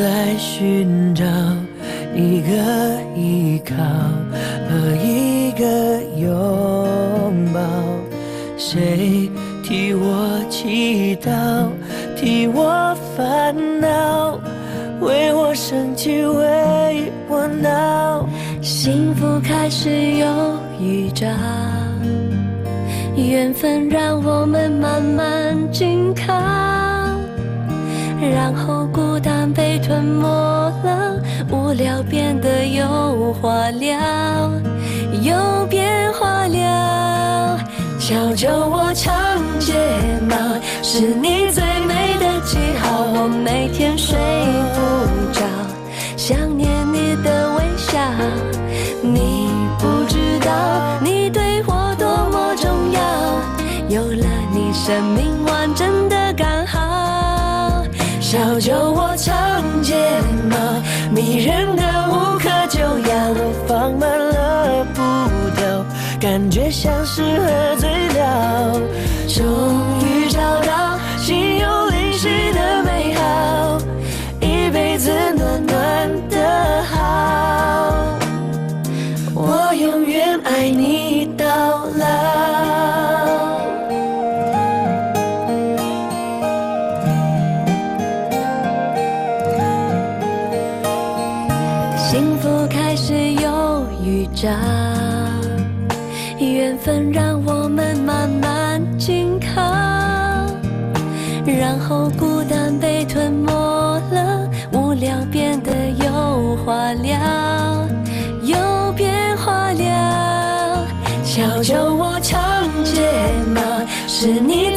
在寻找一个依靠和一个拥抱，谁替我祈祷，替我烦恼，为我生气，为我闹，幸福开始有预兆，缘分让我们慢慢紧靠，然后孤单被吞没了，无聊变得有话聊，有变化了。小酒窝长睫毛，是你最美的记号，我每天睡不着，想念你的微笑。你不知道，你对我多么重要，有了你，生命完整。小酒窝长睫毛，迷人的无可救药，我放慢了步调，感觉像是幸福开始有预兆，缘分让我们慢慢紧靠，然后孤单被吞没了，无聊变得有话聊，有变化了。小酒窝长睫毛，是你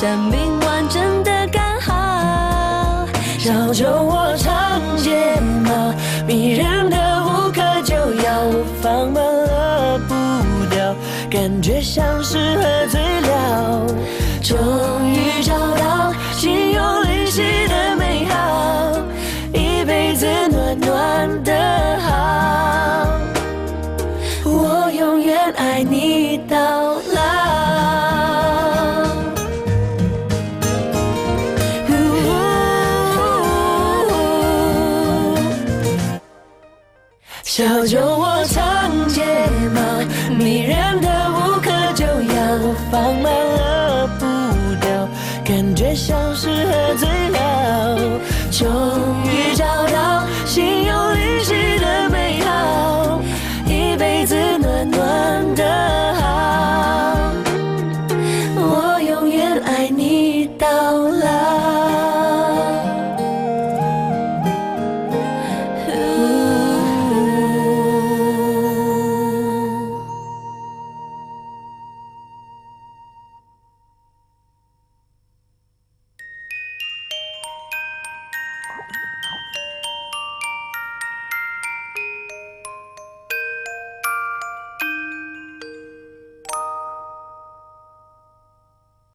生命完整的刚好。小酒窝长睫毛，迷人的无可救药，我放慢了步调，感觉像是喝醉了，终于找到心有灵犀的美好，一辈子暖暖的好，我永远爱你小酒窝长睫毛迷人的无可救药我放慢了步调感觉像是喝醉